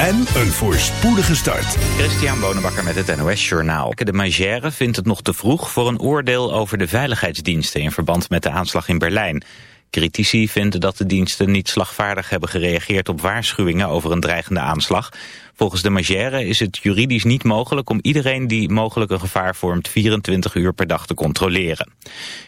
en een voorspoedige start. Christian Bonenbakker met het NOS Journaal. De Magère vindt het nog te vroeg voor een oordeel over de veiligheidsdiensten... in verband met de aanslag in Berlijn. Critici vinden dat de diensten niet slagvaardig hebben gereageerd op waarschuwingen over een dreigende aanslag. Volgens de Magère is het juridisch niet mogelijk om iedereen die mogelijk een gevaar vormt 24 uur per dag te controleren.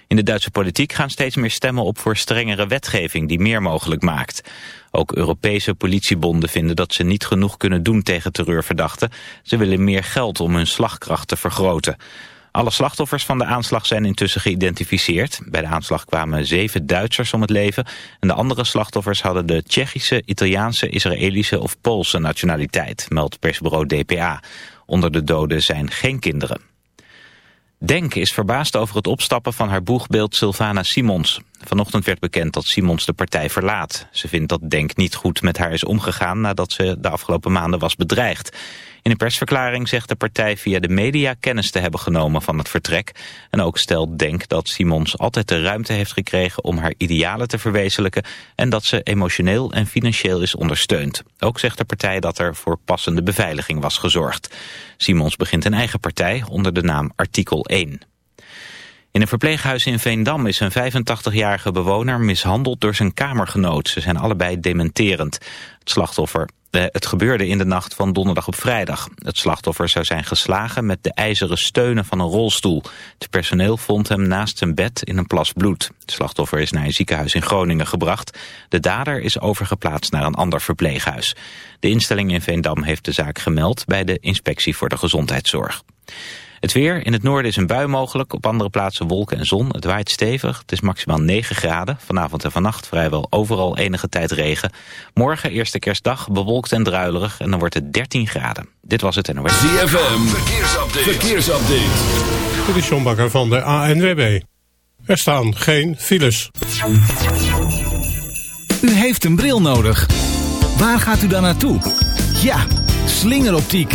In de Duitse politiek gaan steeds meer stemmen op voor strengere wetgeving die meer mogelijk maakt. Ook Europese politiebonden vinden dat ze niet genoeg kunnen doen tegen terreurverdachten. Ze willen meer geld om hun slagkracht te vergroten. Alle slachtoffers van de aanslag zijn intussen geïdentificeerd. Bij de aanslag kwamen zeven Duitsers om het leven... en de andere slachtoffers hadden de Tsjechische, Italiaanse, Israëlische of Poolse nationaliteit, meldt persbureau DPA. Onder de doden zijn geen kinderen. Denk is verbaasd over het opstappen van haar boegbeeld Sylvana Simons. Vanochtend werd bekend dat Simons de partij verlaat. Ze vindt dat Denk niet goed met haar is omgegaan nadat ze de afgelopen maanden was bedreigd. In een persverklaring zegt de partij via de media kennis te hebben genomen van het vertrek. En ook stelt Denk dat Simons altijd de ruimte heeft gekregen om haar idealen te verwezenlijken en dat ze emotioneel en financieel is ondersteund. Ook zegt de partij dat er voor passende beveiliging was gezorgd. Simons begint een eigen partij onder de naam Artikel 1. In een verpleeghuis in Veendam is een 85-jarige bewoner mishandeld door zijn kamergenoot. Ze zijn allebei dementerend. Het slachtoffer het gebeurde in de nacht van donderdag op vrijdag. Het slachtoffer zou zijn geslagen met de ijzeren steunen van een rolstoel. Het personeel vond hem naast zijn bed in een plas bloed. Het slachtoffer is naar een ziekenhuis in Groningen gebracht. De dader is overgeplaatst naar een ander verpleeghuis. De instelling in Veendam heeft de zaak gemeld bij de Inspectie voor de Gezondheidszorg. Het weer, in het noorden is een bui mogelijk, op andere plaatsen wolken en zon. Het waait stevig, het is maximaal 9 graden. Vanavond en vannacht vrijwel overal enige tijd regen. Morgen, eerste kerstdag, bewolkt en druilerig en dan wordt het 13 graden. Dit was het NOS. ZFM, verkeersupdate. verkeersupdate. Dit is John Bakker van de ANWB. Er staan geen files. U heeft een bril nodig. Waar gaat u dan naartoe? Ja, slingeroptiek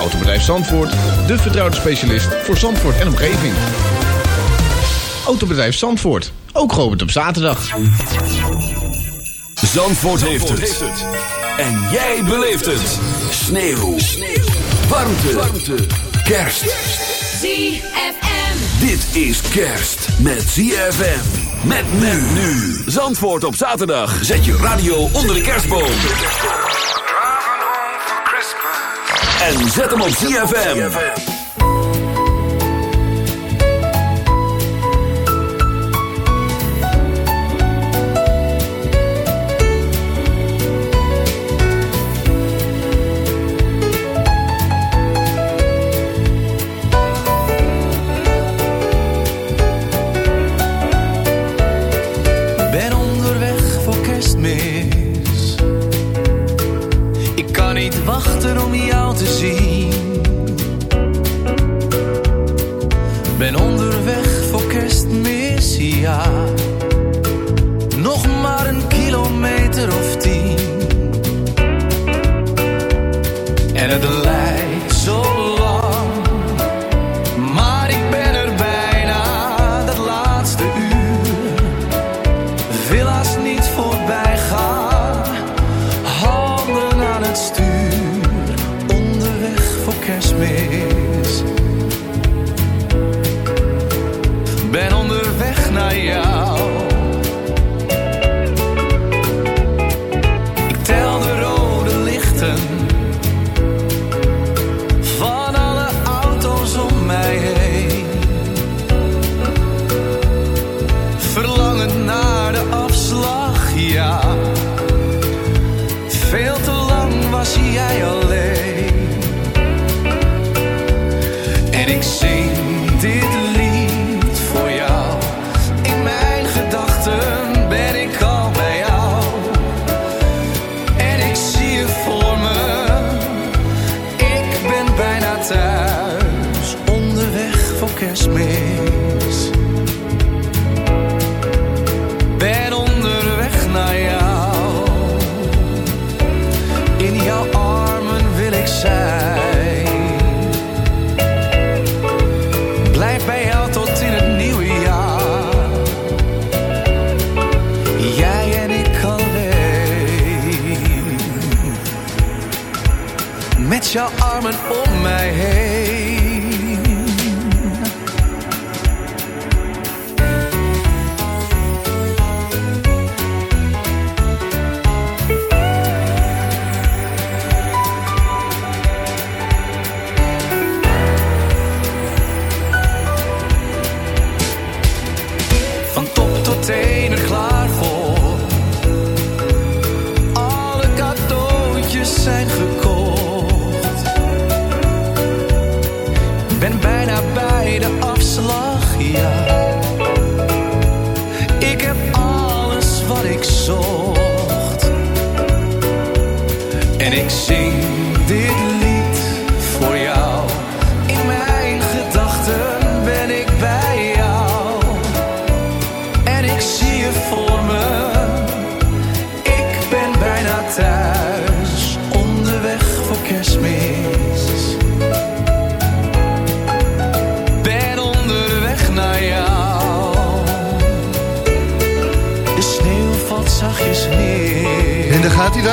Autobedrijf Zandvoort, de vertrouwde specialist voor Zandvoort en omgeving. Autobedrijf Zandvoort, ook geopend op zaterdag. Zandvoort, heeft, het. En jij beleeft het. Sneeuw. Sneeuw. Warmte. Warmte. Kerst. ZFM. Dit is kerst met ZFM. Met men nu. Zandvoort op zaterdag. Zet je radio onder de kerstboom. En zet hem op ZFM. Wachten om jou te zien.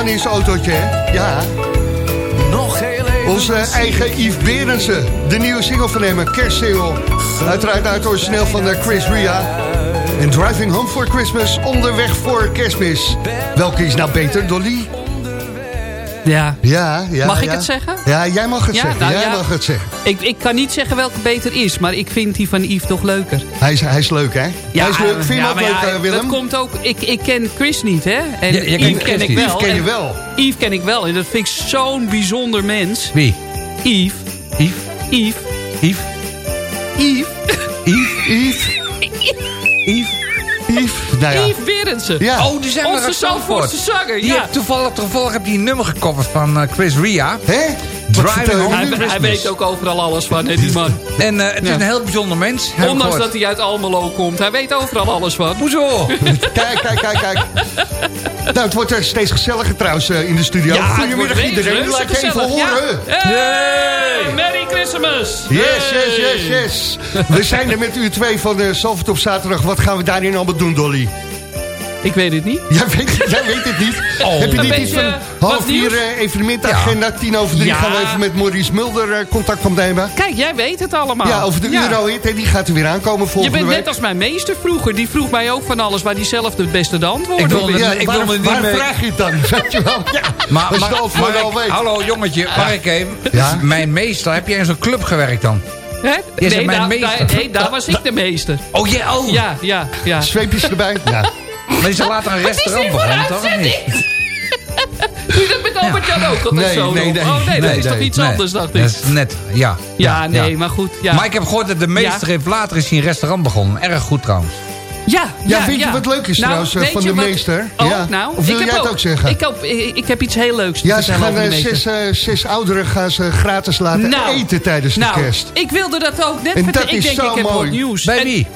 Dan in zijn autootje, hè? Ja, Nog heel even. onze eigen Yves Berendsen. De nieuwe single van hem, een kerstsingle. Uiteraard uit origineel van eh, Chris Ria. En Driving Home for Christmas, onderweg voor kerstmis. Welke is nou beter, Dolly? Ja. Ja, ja. Mag ik ja. het zeggen? Ja, jij mag het Ja, zeggen. nou jij ja. mag het zeggen. Ik, ik kan niet zeggen welke beter is, maar ik vind die van Yves toch leuker. Hij is, hij is leuk, hè? hij is leuk. Vind je hem ook leuk, ja, eh, Willem? Dat komt ook, ik, ik ken Chris niet, hè? En Ja, je kent Yves ken ik wel. Yves ken je wel. Yves ken ik wel. En dat vind ik zo'n bijzonder mens. Wie? Yves. Yves? Yves. Yves? Yves. Yves. Yves? Yves. Nou ja. Yves Berendsen. Ja. Oh, die zijn Onze. Zandvoortse zanger, Die ja. heeft toevallig, toevallig heb je een nummer gecoverd van eh, Chris Ria. Hè? Driving Home? Hij, hij weet ook overal alles van, hè, die man. En eh, het is Ja. een heel bijzonder mens. Ondanks dat hij uit Almelo komt. Hij weet overal alles van. Hoezo? Kijk, kijk, kijk, kijk. Nou, het wordt er steeds gezelliger trouwens eh, in de studio. Ja, het Goedemiddag wordt iedereen. Laat je even ja. horen. Hey, Merry Christmas! Yes, yes, yes, yes. We zijn er met u twee van de Zalvert op zaterdag. Wat gaan we daarin allemaal doen, Dolly? Ik weet het niet. Jij weet, jij weet het niet. Heb je niet iets van half vier nieuws? eh, evenementagenda, tien over drie Ja. gaan we even met Maurice Mulder eh, contact opnemen. Kijk, jij weet het allemaal. Ja, over de Ja. Eurohit, die gaat er weer aankomen Je volgende bent week. net als mijn meester vroeger. Die vroeg mij ook van alles waar hij zelf het beste de antwoorden Ik op wilde- ja, ik waar, wilde niet waar mee- vraag je het dan? Weet je wel? Ja, Maar, je maar, maar ik- hallo jongetje, mag ik even? Ja? Mijn meester, heb jij in zo'n club gewerkt dan? Hè? Jij nee, bent mijn daar, meester. nee, daar was ik de meester. Oh ja, oh. Ja, ja, ja. Zweepjes erbij? Ja. Maar er later een restaurant begonnen, toch? Doe je dat met Albert-Jan ook altijd Nee, zo? nee, nee. oh nee, dat Nee, is toch iets Nee, anders, dacht dat ik. is net, ja. Ja, nee, maar goed. Ja, Maar ik heb gehoord dat de meester heeft later is hij een restaurant begonnen. Erg goed trouwens. ja, Ja, ja, vind je ja. wat leuk is Nou, trouwens, eh, van de wat- meester? Oh, Ja. nou. Of wil ik jij heb het ook zeggen? Ik, heb, ik, ik heb iets heel leuks te Ja, ze gaan eh, zes, eh, zes ouderen gaan ze gratis laten Nou, eten tijdens de nou, kerst. ik wilde dat ook net En vertellen. dat Ik is denk, zo ik heb wat nieuws. Bij En- wie?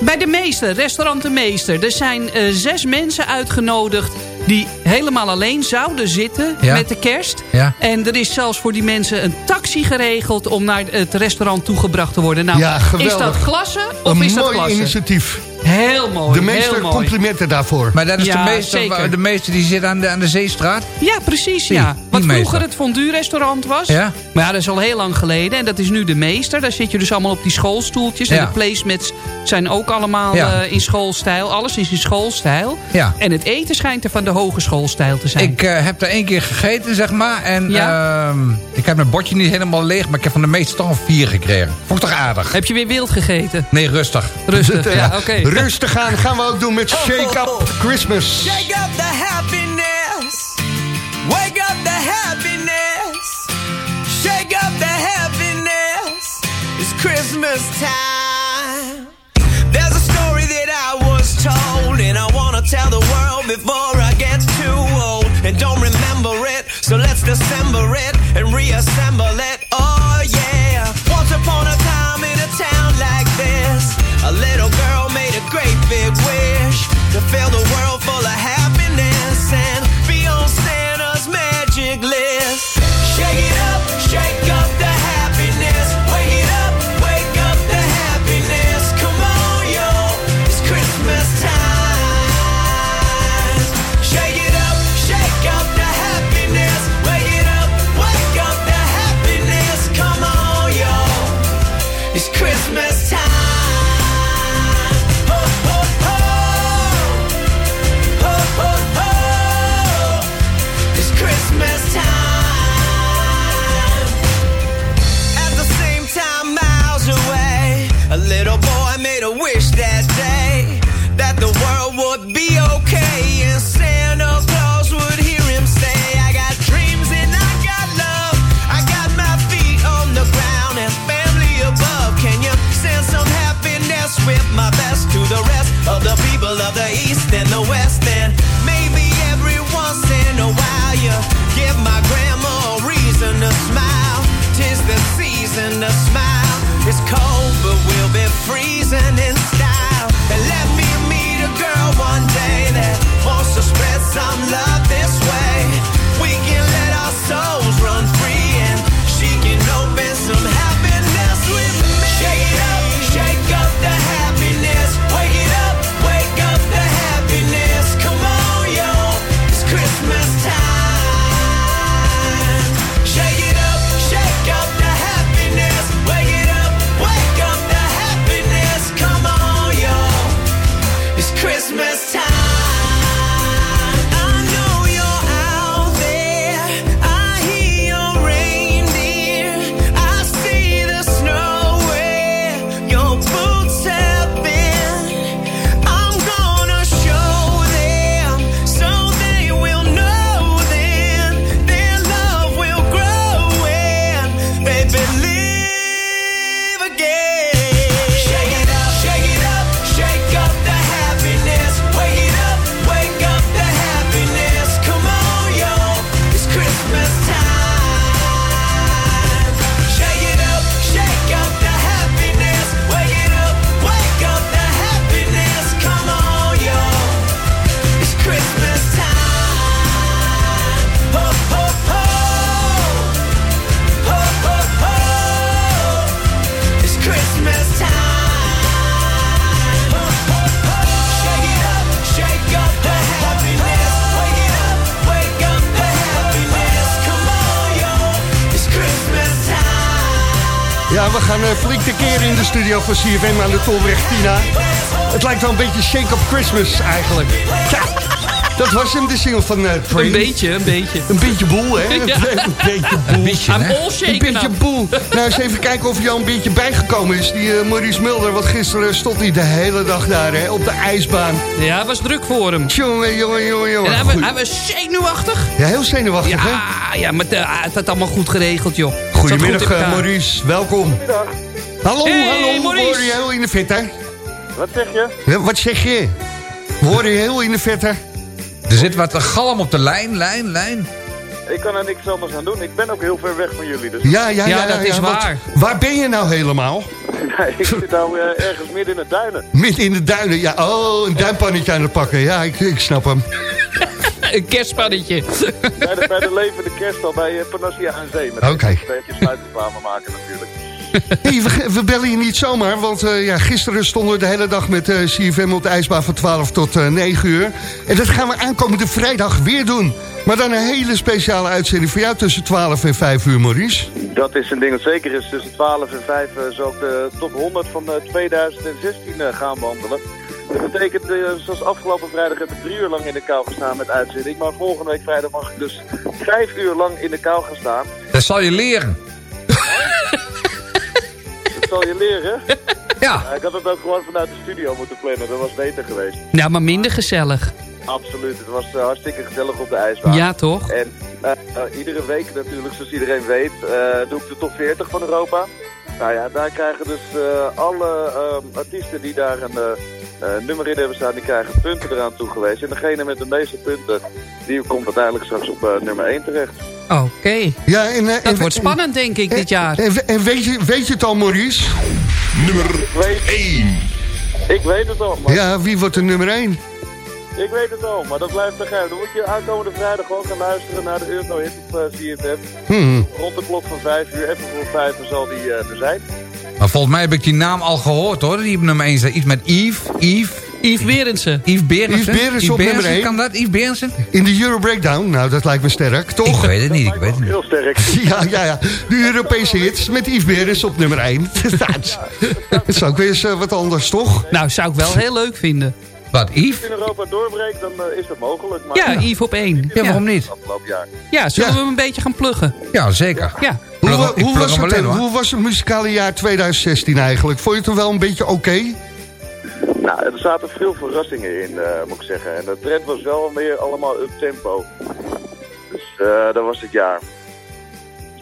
Bij de meester, restaurant de meester. Er zijn eh, zes mensen uitgenodigd die helemaal alleen zouden zitten Ja. met de kerst. Ja. En er is zelfs voor die mensen een taxi geregeld om naar het restaurant toegebracht te worden. Nou, Ja, is dat klasse of Een is dat mooi klasse? initiatief. Heel mooi, De meeste heel mooi. complimenten daarvoor. Maar dat is Ja, de, meeste, zeker. de meeste die zit aan de, aan de Zeestraat? Ja, precies, Die, ja. Wat vroeger meester. het fondue-restaurant was. Ja. Maar ja, dat is al heel lang geleden. En dat is nu de meester. Daar zit je dus allemaal op die schoolstoeltjes. En de placemats zijn ook allemaal Ja. eh, in schoolstijl. Alles is in schoolstijl. Ja. En het eten schijnt er van de hogeschoolstijl te zijn. Ik eh, heb er één keer gegeten, zeg maar. En Ja? ehm, ik heb mijn bordje niet helemaal leeg, maar ik heb van de meeste toch een vier gekregen. Vond ik toch aardig? Heb je weer wild gegeten? Nee, rustig. Rustig, ja, oké. Rustig aan gaan we ook doen met Shake Up Christmas. Shake up the happiness. Wake up the happiness. Shake up the happiness. It's Christmas time. There's a story that I was told, and I wanna tell the world before I get too old. And don't remember it, so let's dissemble it and reassemble it. Oh yeah. Once upon a time in a town like this, a little world full of happiness and be on Santa's magic list. Shake it up, shake up the happiness. Wake it up, wake up the happiness. Come on, yo, it's Christmas time. Shake it up, shake up the happiness. Wake it up, wake up the happiness. Come on, yo, it's Christmas studio van CFM aan de Tolweg Tina. Het lijkt wel een beetje Shake Up Christmas eigenlijk. Ja, dat was hem, de single van eh Train. Een beetje, een beetje. Een beetje boel, hè? Ja. Een beetje boel. Beetje, I'm hè? all Een beetje up. boel. Nou, eens even kijken of hij al een beetje bijgekomen is. Die eh, Maurice Mulder, want gisteren stond hij de hele dag daar, hè, op de ijsbaan. Ja, het was druk voor hem. Jongen, jongen, jongen, En jongen. hij, hij was zenuwachtig. Ja, heel zenuwachtig, hè? Ja, ja maar eh, het had allemaal goed geregeld, joh. Goedemiddag, goed eh. Maurice. Welkom. Hallo, Hey, hallo. Maurice. We horen je heel in de vette. Wat zeg je? Wat zeg je? We horen je heel in de vette. Er zit wat galm op de lijn, lijn, lijn. Ik kan er niks anders aan doen. Ik ben ook heel ver weg van jullie. Dus Ja, ja, ja. Ja, dat is waar. Waar ben je nou helemaal? nee, ik zit nou eh, ergens midden in de duinen. Midden in de duinen. Ja, oh, een duimpannetje aan het pakken. Ja, ik, ik snap hem. Een kerstpannetje. Bij de, bij de levende kerststal bij uh, Panassia aan Zee. Met Oké. een beetje sluitreclame maken natuurlijk. Hey, we, we bellen je niet zomaar, want eh, ja, gisteren stonden we de hele dag met eh CFM op de ijsbaan van 12 tot eh 9 uur. En dat gaan we aankomende vrijdag weer doen. Maar dan een hele speciale uitzending voor jou tussen 12 en 5 uur, Maurice. Dat is een ding dat zeker is. Tussen 12 en 5 uh, zal ik de top 100 van eh, 2016 eh, gaan behandelen. Dat betekent, zoals afgelopen vrijdag heb ik drie uur lang in de kou gestaan met uitzending. Maar volgende week vrijdag mag ik dus vijf uur lang in de kou gaan staan. Dat zal je leren. Zal je leren. Ja. Ik had het ook gewoon vanuit de studio moeten plannen. Dat was beter geweest. Ja, maar minder gezellig. Absoluut. Het was eh, hartstikke gezellig op de ijsbaan. Ja, toch? En eh, eh, iedere week natuurlijk, zoals iedereen weet, doe ik de top 40 van Europa. Nou ja, daar krijgen dus alle ehm, artiesten die daar een eh, nummer in hebben staan, die krijgen punten eraan toegewezen. En degene met de meeste punten, die komt uiteindelijk straks op eh, nummer 1 terecht. Oké. Ja, en, eh, Dat en- wordt spannend, denk ik, dit jaar. En, en weet, je, weet je het al, Maurice? Nummer weet- 1. Ik weet het al, maar Ja, wie wordt de nummer 1? ik weet het al, maar dat blijft te geheim. Dan moet je aankomende vrijdag gewoon gaan luisteren naar de Euro-hit op eh, CFM. Hmm. Rond de klok van 5 uur, even voor 5 uur zal die eh, er zijn. Maar volgens mij heb ik die naam al gehoord hoor. Die nummer 1 staat. Iets met Yves. Yves. Yves Berendsen. Yves Berendsen. Yves Berendsen op nummer één. Kan dat? Yves Berendsen? In de Euro Breakdown? Nou, dat lijkt me sterk, Ik toch? weet het niet. Ik weet het niet. Heel sterk. Ja, ja, ja. De Europese hits met Yves Berens op nummer 1. dat is ook weer eens eh, wat anders, toch? Nou, zou ik wel heel leuk vinden. Wat, Als Yves? het in Europa doorbreekt, dan eh, is dat mogelijk. Maar Ja, Yves op één. Ja, waarom niet? afgelopen jaar. Ja, zullen Ja. we hem een beetje gaan pluggen? Ja, zeker. Ja. Hoe, was het, alleen, hoe was het muzikale jaar 2016 eigenlijk? Vond je het er wel een beetje oké? Nou, er zaten veel verrassingen in, eh, moet ik zeggen. En de trend was wel meer allemaal up tempo. Dus eh, dat was het jaar.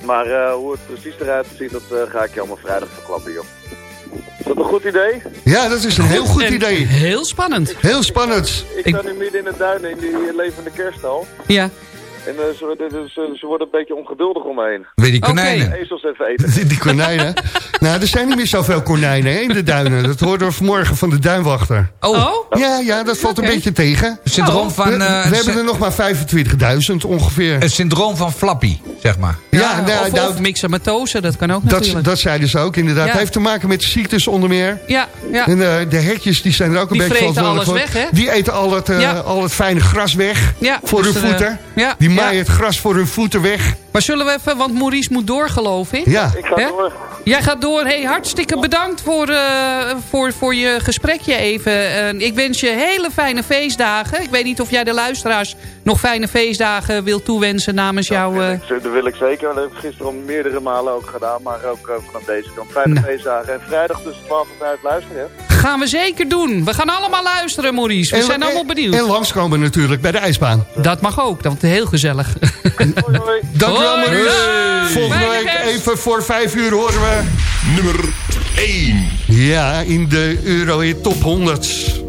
Maar eh, hoe het precies eruit ziet, dat ga ik je allemaal vrijdag verklappen, joh. Is dat een goed idee? Ja, dat is een heel goed En idee. Heel spannend. Heel spannend. Ik Ik- sta nu midden in de duinen in die levende kerststal. Ja. En eh, ze, ze, ze, worden een beetje ongeduldig om me heen. Weet die konijnen. Ezels even eten. Die konijnen. Nou, er zijn niet meer zoveel konijnen hè, in de duinen. Dat hoorden we vanmorgen van de duinwachter. Oh, Oh? Ja, ja, dat valt een beetje tegen. het syndroom Oh. van... we, eh, we hebben er nog maar 25.000 ongeveer. Het syndroom van Flappy, zeg maar. Ja, nou, of, nou, of mixamatose, dat kan ook dat, natuurlijk. dat zeiden ze ook inderdaad. Ja. Het heeft te maken met ziektes onder meer. Ja, ja. En eh, de hertjes die zijn er ook een Die beetje vreten verantwoordelijk alles voor. weg, hè? Die eten al het, eh, Ja. al het fijne gras weg Ja, voor dus hun voeten. ja, die ja. maaien het gras voor hun voeten weg. Maar zullen we even, want Maurice moet door geloof ik. Ja, Ik ga Hè? door. Jij gaat door. Hartstikke bedankt voor, eh, voor, voor je gesprekje even. Ik wens je hele fijne feestdagen. Ik weet niet of jij de luisteraars nog fijne feestdagen wil toewensen namens jou. eh. Dat wil ik zeker. Dat heb ik gisteren al meerdere malen ook gedaan. Maar ook eh, vanaf deze kant. Fijne Nou. feestdagen. En vrijdag tussen 12 en 5 luisteren. Hè? Gaan we zeker doen. We gaan allemaal luisteren, Maurice. We zijn allemaal benieuwd. En langskomen natuurlijk bij de ijsbaan. Dat mag ook. Dat is heel gezellig. Hoi, hoi. Dankjewel Hoi. Maurice. Volgende Fijne week kerst. even voor vijf uur horen we... Nummer 1. Ja, in de Eurohit Top 100.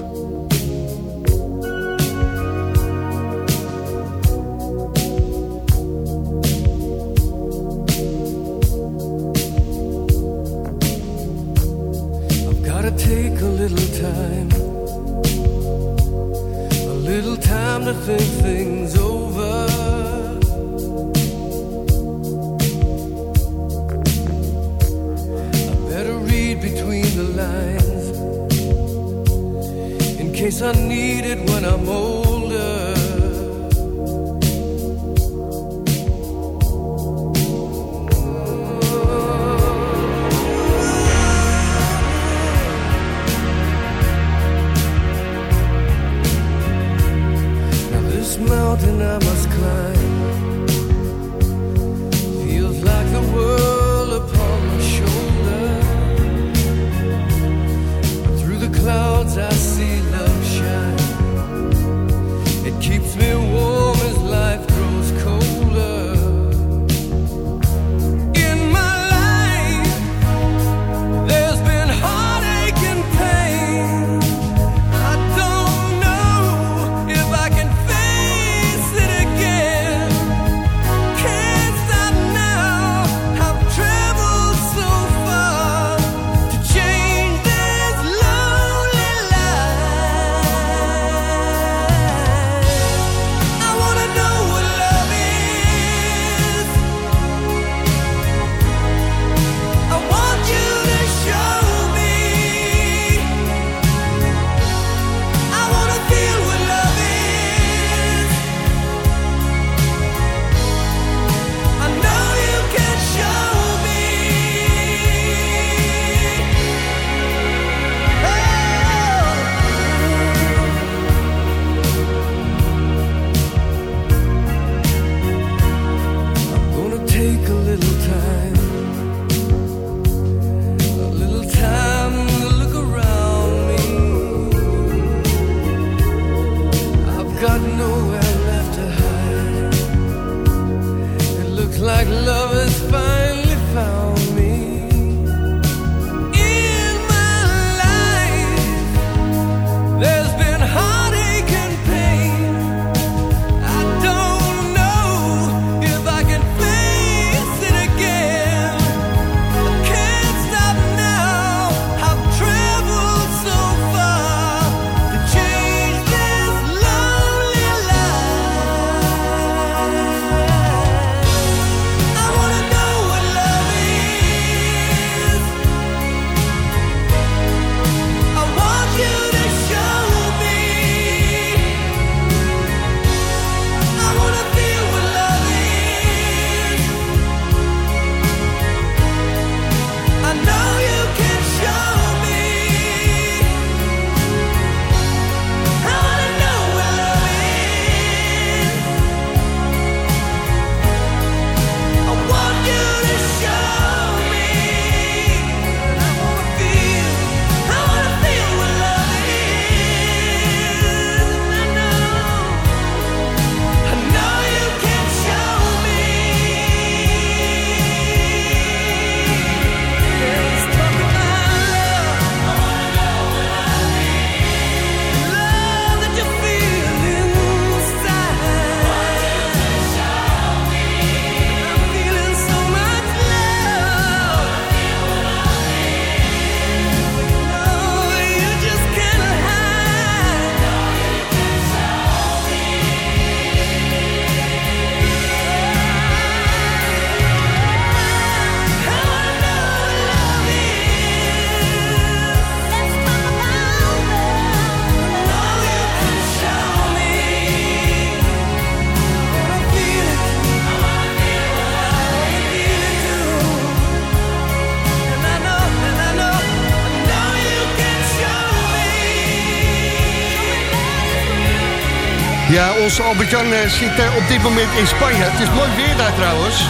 Ja, onze Albert-Jan eh, zit eh, op dit moment in Spanje. Het is mooi weer daar trouwens.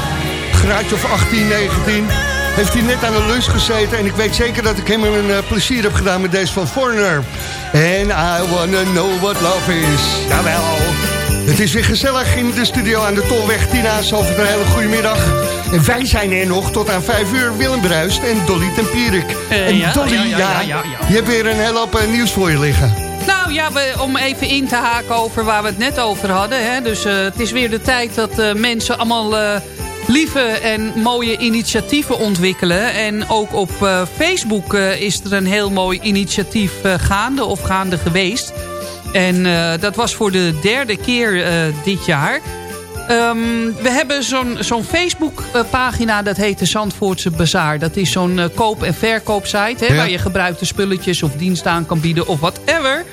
Graadje of 18, 19. Heeft hij net aan de lunch gezeten. En ik weet zeker dat ik hem een eh, plezier heb gedaan met deze van Foreigner. En I wanna know what love is. Jawel. Het is weer gezellig in de studio aan de Tolweg. Tina, over een hele goede middag. En wij zijn er nog tot aan 5 uur. Willem Bruist en Dolly Tempierik. En ja, Dolly, ja, je hebt weer een hele hoop nieuws voor je liggen. Nou ja, we, om even in te haken over waar we het net over hadden. Hè. Dus eh, het is weer de tijd dat eh, mensen allemaal eh, lieve en mooie initiatieven ontwikkelen. En ook op Facebook is er een heel mooi initiatief gaande of gaande geweest. En dat was voor de derde keer dit jaar. Ehm, we hebben zo'n zo'n Facebook-pagina, dat heet de Zandvoortse Bazaar. Dat is zo'n eh, koop- en verkoopsite... Hè, Ja. waar je gebruikte spulletjes of diensten aan kan bieden of whatever.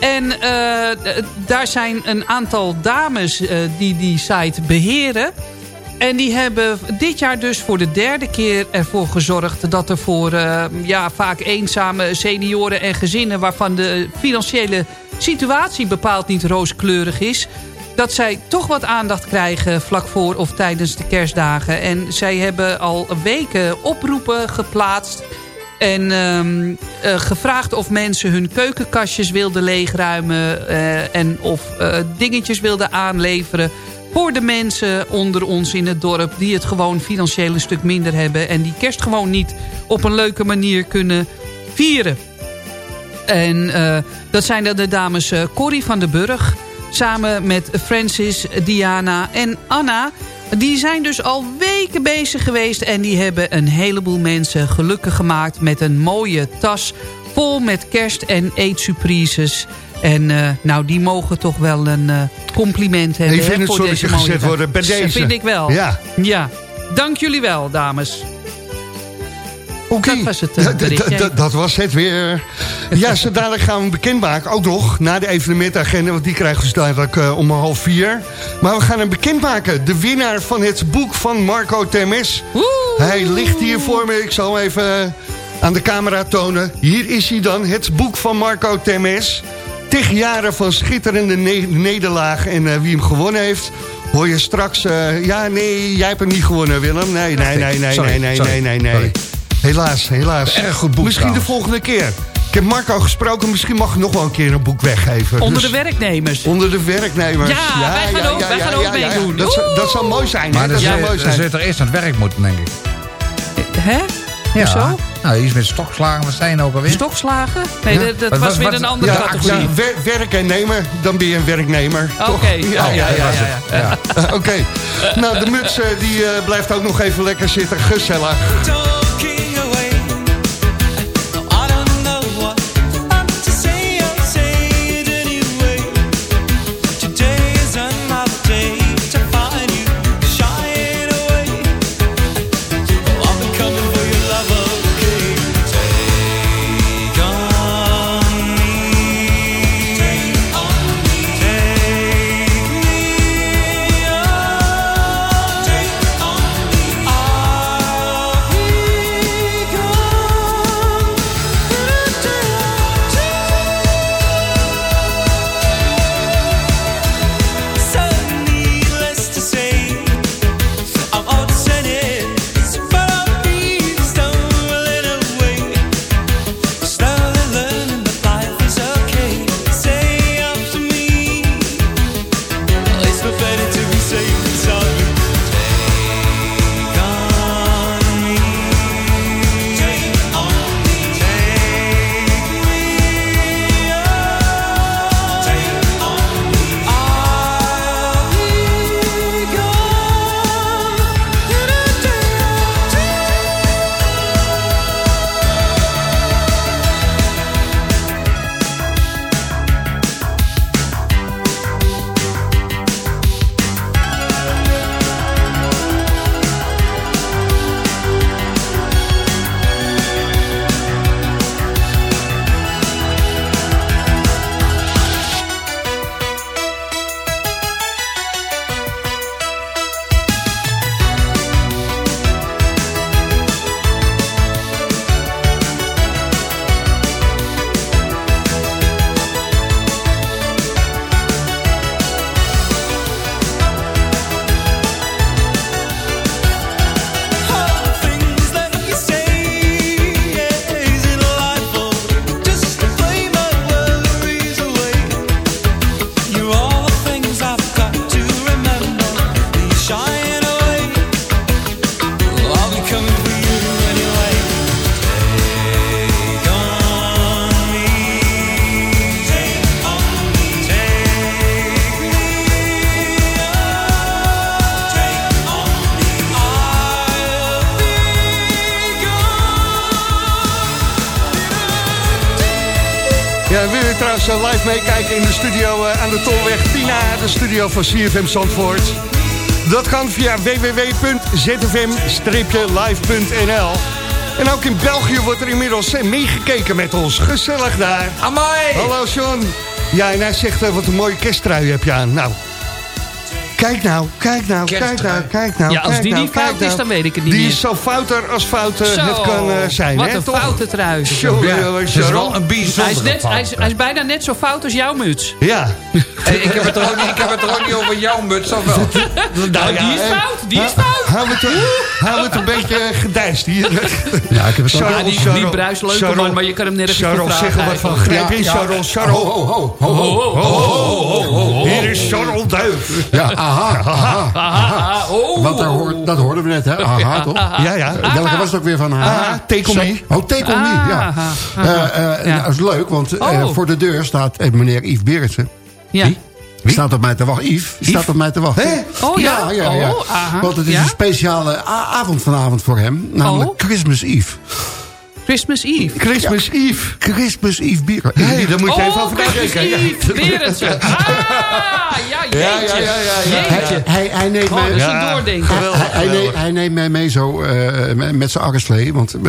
En eh, d- daar zijn een aantal dames eh, die die site beheren. En die hebben dit jaar dus voor de derde keer ervoor gezorgd... dat er voor eh, ja, vaak eenzame senioren en gezinnen... waarvan de financiële situatie bepaald niet rooskleurig is... dat zij toch wat aandacht krijgen vlak voor of tijdens de kerstdagen. En zij hebben al weken oproepen geplaatst... En ehm, eh, gevraagd of mensen hun keukenkastjes wilden leegruimen... eh, en of eh, dingetjes wilden aanleveren voor de mensen onder ons in het dorp... die het gewoon financieel een stuk minder hebben... en die kerst gewoon niet op een leuke manier kunnen vieren. En dat zijn de dames Corrie van den Burg... samen met Francis, Diana en Anna... Die zijn dus al weken bezig geweest... en die hebben een heleboel mensen gelukkig gemaakt... met een mooie tas vol met kerst- en eetsurprises. En eh, nou, die mogen toch wel een eh, compliment hebben. Even hè, in het voor deze gezet worden bij Dat deze. vind ik wel. Ja. ja. Dank jullie wel, dames. Oké, Dat was het, eh, dat was het weer. Ja, zo dadelijk gaan we hem bekendmaken. Ook nog, na de evenementagenda, want die krijgen we zo dadelijk eh, om half vier. Maar we gaan hem bekendmaken. De winnaar van het boek van Marco Temes. Hij ligt hier voor me. Ik zal hem even aan de camera tonen. Hier is hij dan, het boek van Marco Temes. Tig jaren van schitterende ne- nederlagen. En eh, wie hem gewonnen heeft... hoor je straks... ja, nee, jij hebt hem niet gewonnen, Willem. Nee, nee, nee, nee, nee, nee, nee, nee. Helaas, helaas. Erg goed boek Misschien de volgende keer. Ik heb Marco gesproken, misschien mag ik nog wel een keer een boek weggeven. Onder Dus- de werknemers. Onder de werknemers. Ja, wij gaan ook- wij gaan ook meedoen. Dat, zou- dat zou mooi zijn, hè? Maar Dat zou mooi zijn. je toch eerst aan het werk moeten, denk ik. Hè? Hoezo? Nou, iets met stokslagen, wat zijn ook alweer? Stokslagen? Nee, dat, was weer een andere Ja, categorie. ja, wer- werk en nemer, dan ben je een werknemer. Oké, toch? ja, ja, ja, ja, ja. Ja. Oké, nou de muts eh, die eh, blijft ook nog even lekker zitten, gezellig. Eh, live meekijken in de studio eh, aan de Tolweg Tina, de studio van CFM Zandvoort? Dat kan via www.zfm-live.nl En ook in België wordt er inmiddels eh, meegekeken met ons. Gezellig daar. Amai! Hallo John. Ja, en hij zegt, eh, wat een mooie kersttrui heb je aan. Nou, kijk nou, kijk nou, kijk nou, kijk nou. Ja, als die nou, niet fout is, nou. dan weet ik het niet Die meer. is zo fouter als fout eh, Zo, het kan eh, zijn, wat hè, een toch? foute trui. Ja, het is Sharon. wel een bijzondere Hij is, net, hij, is, fout. hij is bijna net zo fout als jouw muts. Ja. Hey, ik, heb het er ook niet, ik heb het er ook niet over jouw muts, of wel? Nou, die is eh, fout, die is fout. Hou het, een- hou het een beetje gedijst hier. Ja, ik heb het ook. Ja, die, die bruis Charles- man, maar je kan hem nergens Charles, vragen zeg er wat van. Grijp in. Charles. Charles. Ho, ho, ho, ho, ho. Hier is Charles Duif. Ja, aha, aha. Ah, oh. Want daar hoort, dat hoorden we net, hè? Aha, toch? Ja, ja. Welke was het ook weer van haar? take on me. Oh, take on me, ja. Ah, Eh, eh, Ja. nou, dat is leuk, want eh, Oh. voor de deur staat meneer Yves Berendsen. Ja. Die staat op mij te wachten. Yves, die staat op mij te wachten. Hè? Oh, ja? Ja, ja, ja. Oh, aha. Want het is Ja? een speciale avond vanavond voor hem. Namelijk Oh. Christmas Eve. Christmas Eve. Christmas Eve. Christmas Eve bier. Hé, daar moet je even Oh, over Christmas nadenken. Ja. Eve. Berendsen. Ah, ja, jeetje. Ja, ja, ja, ja, ja. Hij, hij neemt Oh, mij... dat is Ja. een doordenken. Hij, hij, neemt, hij neemt mij mee zo eh, met- zijn arreslee. Want we,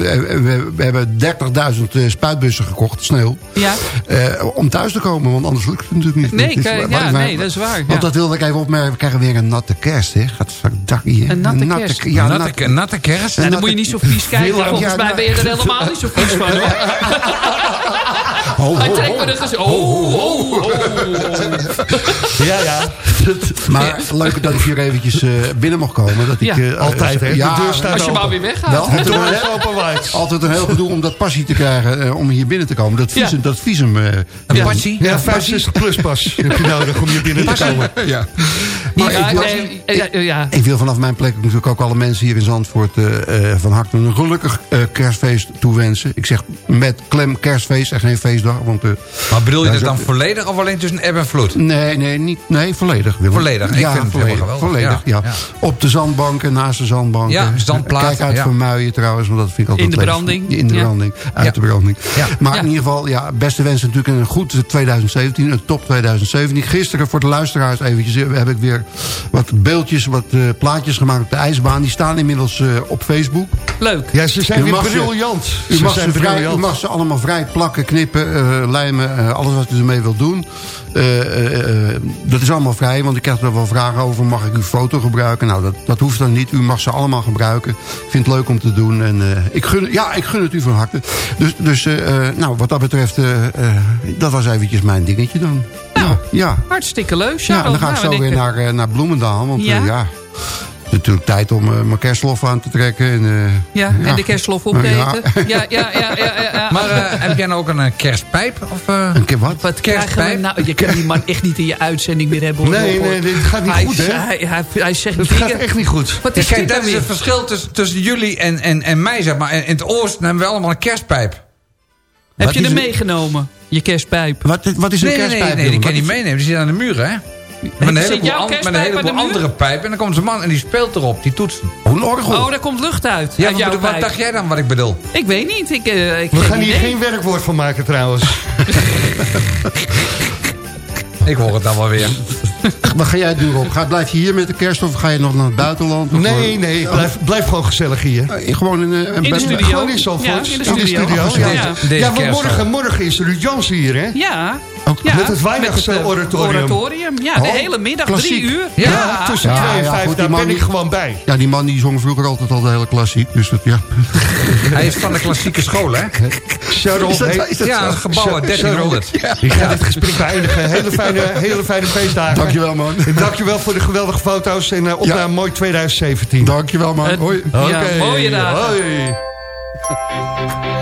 we, we hebben 30.000 eh, spuitbussen gekocht, sneeuw. Ja. eh, om thuis te komen, want anders lukt het natuurlijk niet. Nee, Het is- ja, nee, dat is waar, Want ja. dat wilde ik even opmerken. We krijgen weer een natte kerst, hè. Hè. Een natte kerst. Ja, natte, natte, natte kerst? En dan moet je niet zo vies kijken. Volgens ja, mij ben je er helemaal niet zo vies van. hoor. Ho, Hij ho, trekt ho. me gezicht. Oh, oh, oh, oh. Ja, ja. Maar leuk dat ik hier eventjes eh, binnen mag komen. Dat ik, Ja. eh, Altijd, hè? ja, de deur staat Als je maar weer weggaat. Wel, De altijd, een, wijd. altijd een heel gedoe om dat passie te krijgen. eh, om hier binnen te komen. Dat visum. Ja. Dat visum eh, Een ja. passie? Ja, 65 plus pas heb je nodig om hier binnen te komen. Ja. Ja, ik, wil, nee, ja, ja. ik wil vanaf mijn plek natuurlijk ook alle mensen hier in Zandvoort... eh, eh, van harte een gelukkig eh, kerstfeest toewensen. Ik zeg met klem kerstfeest en geen feestdag. Want, Maar bedoel je dat dan volledig of alleen tussen eb en vloed? Nee, nee, niet, nee, volledig. Willem. Volledig, ik ja, vind het volledig, helemaal geweldig. volledig, ja. Ja, ja. Op de zandbanken, naast de zandbanken. Ja, zandplaten, Kijk uit ja. voor muien trouwens, want dat vind ik altijd In de branding. In de Ja. branding, uit Ja. de branding. Ja. Maar Ja. in ieder geval, ja, beste wensen natuurlijk een goed 2017, een top 2017. Gisteren voor de luisteraars eventjes heb ik weer wat beeldjes, wat eh, plaatjes gemaakt op de ijsbaan. Die staan inmiddels eh, op Facebook. Leuk. Ja, ze zijn weer briljant. U Ze mag, zijn ze vrij, u mag ze allemaal vrij plakken, knippen, eh, lijmen, eh, alles wat u ermee wilt doen. Eh, eh, eh, dat is allemaal vrij, want ik krijg er wel vragen over. Mag ik uw foto gebruiken? Nou, dat, dat hoeft dan niet. U mag ze allemaal gebruiken. Ik vind het leuk om te doen. En, eh, ik gun, ja, ik gun het u van harte. Dus, dus nou, wat dat betreft, dat was eventjes mijn dingetje dan. Nou, ja. Hartstikke leuk, ja, dan ga ik Nou, zo weer ik- naar, eh, naar Bloemendaal. Want Ja? ja. ja, het is natuurlijk tijd om eh, mijn kerstlof aan te trekken. En, eh, Ja, en de kerstlof op te eten. Ja, ja, ja, ja, ja, ja. Maar eh, heb jij nou ook een eh, kerstpijp? Of, eh, een keer wat? Wat kerstpijp? nou? Je kan die man echt niet in je uitzending meer hebben. hoor. Nee, nee, dit gaat niet hij, goed, hè? Hij, hij, hij zegt Het dingen. gaat echt niet goed. Wat Ja, is kijk, dat is het verschil tussen, tussen jullie en, en, en mij, zeg maar. In het oosten hebben we allemaal een kerstpijp. Heb je er een- meegenomen? Je kerstpijp. Wat, wat is een Nee, nee, kerstpijp? nee, nee, die Willem? kan je niet meenemen. Die zit aan de muur, hè? Met een Zit heleboel, jouw an- met een kerstpijp aan heleboel andere pijpen. En dan komt zo'n man en die speelt erop, die toetsen. Oh, een orgel. Oh, daar komt lucht uit. Ja, uit wat, jouw bedoel- wat pijp. dacht jij dan wat ik bedoel? Ik weet niet. Ik, eh, ik We gaan hier idee. geen werkwoord van maken trouwens. Ik hoor het dan wel weer. Wat ga jij doen, Rob? Ga, blijf je hier met de kerst of ga je nog naar het buitenland? Nee, eh, nee, blijf, blijf gewoon gezellig hier. Gewoon in, eh, een de bed- studio. Gewoon in Zandvoort. Ja, in de studio. ja. Ja. Deze Ja, want morgen, morgen is Ruud Jansen hier, hè? Ja. Ook ja. met het eh, oratorium. oratorium. Ja, de Oh, hele middag, klassiek. drie uur. Ja. Ja, tussen Ja, 2 en ja, 5, goed, die daar man ben ik gewoon bij. Ja, die man die zong vroeger altijd al de hele klassiek. Dus dat, ja. Hij is van de klassieke school, hè? Charles, Is dat- is dat Ja, zo? het gebouw uit 1300. ik ga dit gesprek beëindigen. Hele fijne, hele fijne feestdagen. Dankjewel, man. Dankjewel voor de geweldige foto's en uh, op Ja. naar een mooi 2017. Dankjewel, man. Hoi. Ja, Oké, mooie dagen. Hoi.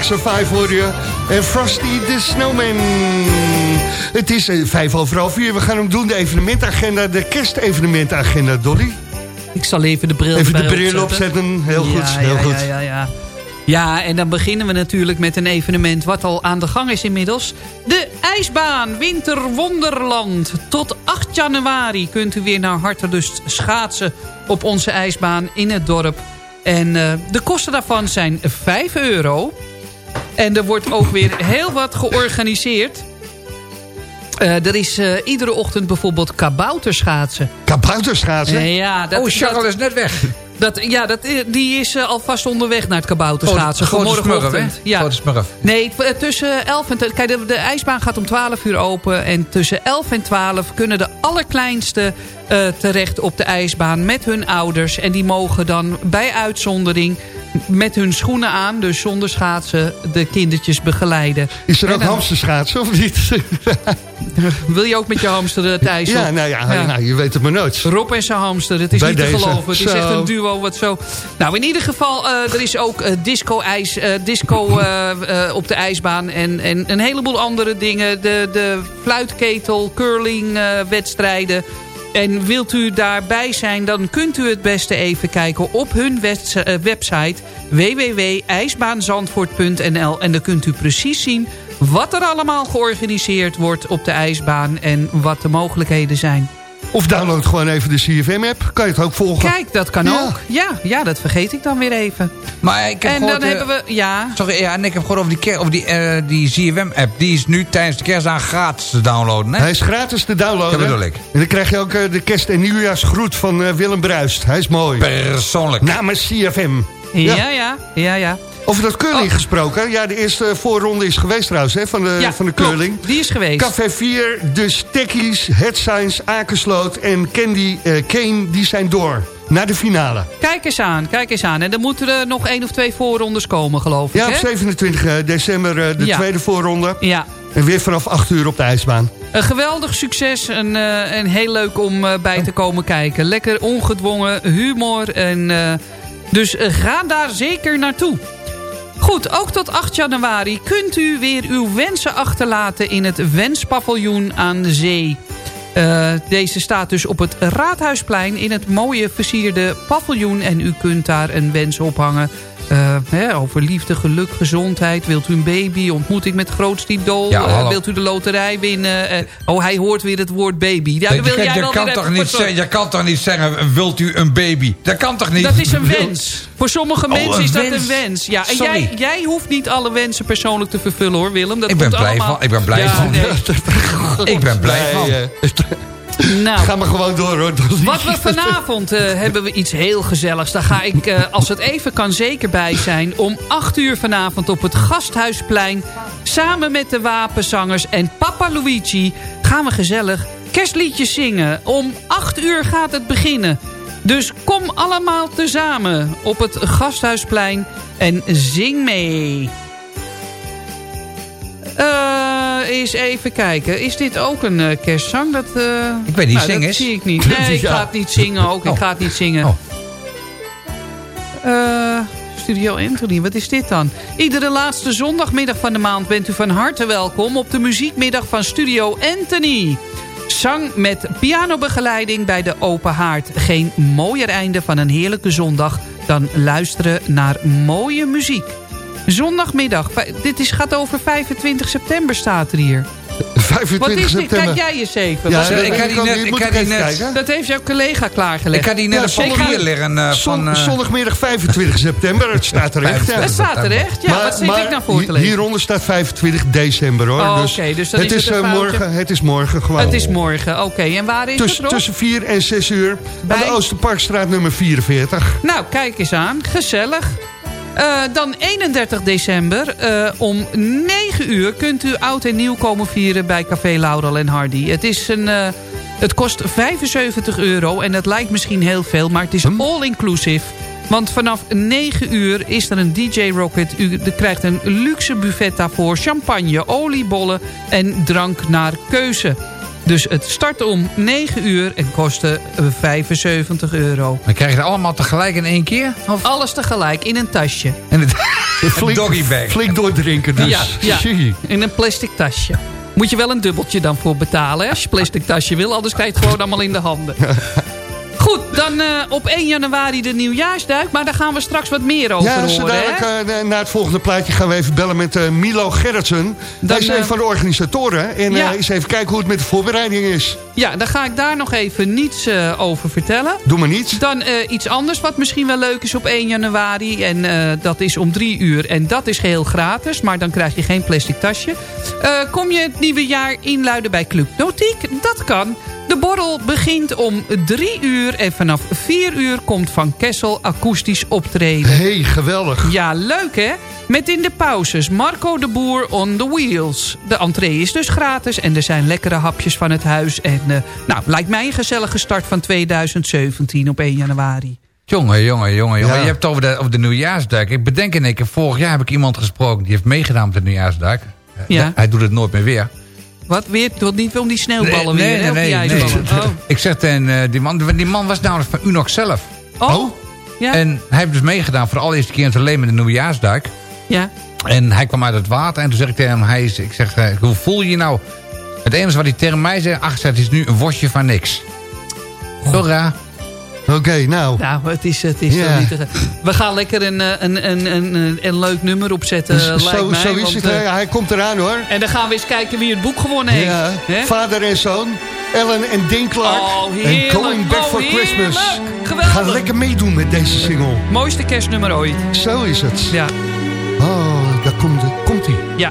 Jackson 5 hoor je. En Frosty the Snowman. Het is eh, vijf over half vier. We gaan hem doen, de evenementagenda, de kerstevenementagenda, Dolly. Ik zal even de bril Even de bril opzetten. Heel Ja, goed, heel ja, goed. Ja, ja, ja. ja, en dan beginnen we natuurlijk met een evenement wat al aan de gang is inmiddels. De ijsbaan Winterwonderland. Tot 8 januari kunt u weer naar hartelust schaatsen op onze ijsbaan in het dorp. En eh, de kosten daarvan zijn 5 euro. En er wordt ook weer heel wat georganiseerd. Eh, er is eh, iedere ochtend bijvoorbeeld kabouterschaatsen. Kabouterschaatsen? Eh, ja, dat, oh, Charles is net weg. dat, ja, dat, die is alvast onderweg naar het kabouterschaatsen. Morgenochtend. hè? Ja. Smurf. Nee, tussen 11 en... Kijk, de, de ijsbaan gaat om 12 uur open. En tussen 11 en 12 kunnen de allerkleinste terecht op de ijsbaan met hun ouders. En die mogen dan bij uitzondering met hun schoenen aan, dus zonder schaatsen, de kindertjes begeleiden. Is er En ook hamsterschaatsen of niet? Wil je ook met je hamster het ijs op? ja, nou ja, Nou, je weet het maar nooit. Rob en zijn hamster, het is Bij niet te geloven. Het is echt een duo wat zo... Nou, in ieder geval, eh, er is ook eh, disco-ijs, eh, disco eh, eh, op de ijsbaan... En, en een heleboel andere dingen. De, de fluitketel, curling eh, wedstrijden... En wilt u daarbij zijn, dan kunt u het beste even kijken op hun eh, website www.ijsbaanzandvoort.nl en dan kunt u precies zien wat er allemaal georganiseerd wordt op de ijsbaan en wat de mogelijkheden zijn. Of download gewoon even de CFM-app. Kan je het ook volgen? Kijk, dat kan Ja. ook. Ja, ja, dat vergeet ik dan weer even. Maar ik heb En gehoord, dan eh, hebben we, ja... Sorry, ja, en ik heb gehoord over die, ker- over die, eh, die ZFM-app. Die is nu tijdens de kerstdagen gratis te downloaden, hè? Hij is gratis te downloaden. Dat bedoel ik. En dan krijg je ook eh, de kerst- en nieuwjaarsgroet van Willem Bruist. Hij is mooi. Persoonlijk. Namens CFM. Ja, ja, ja, ja. Over dat curling Oh. gesproken. Ja, de eerste voorronde is geweest trouwens hè, van, de, ja van de klopt. curling. Die is geweest. Café 4, de Stekkies, Het Science, Akersloot en Candy eh, Kane, die zijn door. Naar de finale. Kijk eens aan, kijk eens aan. En dan moeten er nog één of twee voorrondes komen, geloof ik, Ja, op hè? 27 december eh, de Ja. tweede voorronde. Ja. En weer vanaf 8 uur op de ijsbaan. Een geweldig succes en, eh, en heel leuk om eh, bij te komen kijken. Lekker ongedwongen humor. En, eh, dus eh, ga daar zeker naartoe. Goed, ook tot 8 januari kunt u weer uw wensen achterlaten in het Wenspaviljoen aan de zee. Eh, deze staat dus op het Raadhuisplein in het mooie versierde paviljoen. En u kunt daar een wens ophangen. Eh, hè, over liefde, geluk, gezondheid. Wilt u een baby, ontmoeting met grootste idool? Ja, Eh, wilt u de loterij winnen? Eh, oh, hij hoort weer het woord baby. Ja, wil kan- jij je wel kan toch niet zeggen, je kan toch niet zeggen, wilt u een baby? Dat kan toch niet? Dat is een wens. Voor sommige Oh, mensen is dat een wens. Ja, en Sorry. jij, jij hoeft niet alle wensen persoonlijk te vervullen hoor, Willem. Dat Ik ben komt blij allemaal... van, ik ben blij Ja, van. nee. Ik ben blij van. Nee, Nou, Ga maar gewoon door hoor. Wat we vanavond eh, hebben we iets heel gezelligs. Daar ga ik, eh, als het even kan, zeker bij zijn. Om 8 uur vanavond op het Gasthuisplein. Samen met de wapenzangers en Papa Luigi gaan we gezellig kerstliedjes zingen. Om 8 uur gaat het beginnen. Dus kom allemaal tezamen op het Gasthuisplein en zing mee. Eh, eens even kijken. Is dit ook een eh, kerstzang? Dat, eh, Ik weet niet nou, zingen Dat zie ik niet. Nee, ik ga het niet zingen ook. Ik Oh. ga het niet zingen. Oh. Studio Anthony, wat is dit dan? Iedere laatste zondagmiddag van de maand bent u van harte welkom... op de muziekmiddag van Studio Anthony. Zang met pianobegeleiding bij de Open Haard. Geen mooier einde van een heerlijke zondag... dan luisteren naar mooie muziek. Zondagmiddag, dit is, gaat over 25 september staat er hier. 25 Wat is dit? september. Kijk jij eens even. Ja, ik had die net- ik ik die even net- dat heeft jouw collega klaargelegd. Ik had die net Ja, op papier liggen eh, Zon- van... eh, Zondagmiddag 25 september. Het staat er echt. Ja. Dat staat er echt? Ja, wat zit ik nou voor te lezen? hieronder staat 25 december hoor. Oh, dus oké, dus dan het is het eh, morgen. Het is morgen gewoon. Het is morgen, oké. En waar is Tuss- het, Rob? tussen 4 en 6 uur. Bij- Aan de Oosterparkstraat nummer 44. Nou, kijk eens aan. Gezellig. Eh, dan 31 december. eh, om 9 uur kunt u oud en nieuw komen vieren bij Café Laurel en Hardy. Het, is een, eh, het kost 75 euro en dat lijkt misschien heel veel, maar het is all-inclusive. Want vanaf 9 uur is er een DJ Rocket. U krijgt een luxe buffet daarvoor. Champagne, oliebollen en drank naar keuze. Dus het start om 9 uur en kostte eh, 75 euro. Dan krijg je het allemaal tegelijk in één keer? Of? Alles tegelijk in een tasje. En het- Flink, doggybag. flink doordrinken dus. Ja, ja, in een plastic tasje. Moet je wel een dubbeltje dan voor betalen, hè, als je een plastic tasje wil. Anders krijg je het gewoon allemaal in de handen. Goed, dan eh, op 1 januari de nieuwjaarsduik. Maar daar gaan we straks wat meer over Ja, horen. dadelijk, hè? eh, na het volgende plaatje gaan we even bellen met eh, Milo Gerritsen. Hij is een van de organisatoren. En ja. eens even kijken hoe het met de voorbereiding is. Ja, dan ga ik daar nog even niets over vertellen. Doe maar niets. Dan iets anders wat misschien wel leuk is op 1 januari. En dat is om 3 uur. En dat is geheel gratis. Maar dan krijg je geen plastic tasje. Kom je het nieuwe jaar inluiden bij Club Notiek? Dat kan. De borrel begint om 3 uur. En vanaf 4 uur komt Van Kessel akoestisch optreden. hey, geweldig. Ja, leuk hè? Met in de pauzes Marco de Boer on the wheels. De entree is dus gratis en er zijn lekkere hapjes van het huis. En eh, nou, lijkt mij een gezellige start van 2017 op 1 januari. Jongen, jongen, jongen, jongen. Ja. Je hebt het over de, over de nieuwjaarsduik. Ik bedenk in één keer, vorig jaar heb ik iemand gesproken... die heeft meegedaan met de nieuwjaarsduik. Ja. Hij doet het nooit meer weer. Wat, weer, tot niet om die sneeuwballen nee, weer, nee, die nee, nee. Oh. Ik zeg tegen eh, die man... Die man was namelijk van Unox zelf. Oh, ja, En hij heeft dus meegedaan voor de allereerste keer in zijn leven met de nieuwjaarsduik. ja. En hij kwam uit het water en toen zeg ik tegen hem... Hij is, ik zeg, eh, hoe voel je je nou? Het enige wat hij tegen mij zei... Ach, het is nu een worstje van niks. Zo raar. Oké, nou. Nou, het is, het is niet te- We gaan lekker een, eh, een, een, een, een, leuk nummer opzetten, Dus lijkt zo, mij. zo is want, het. eh, hij komt eraan hoor. en dan gaan we eens kijken wie het boek gewonnen heeft. Ja, vader en zoon. Ellen en Dink Clark. Oh, en. Going Back Oh, for Christmas. Geweldig. Ga lekker meedoen met deze single. Mooiste kerstnummer ooit. Zo is het. Ja, Oh, daar komt hij. Komt ie. ja.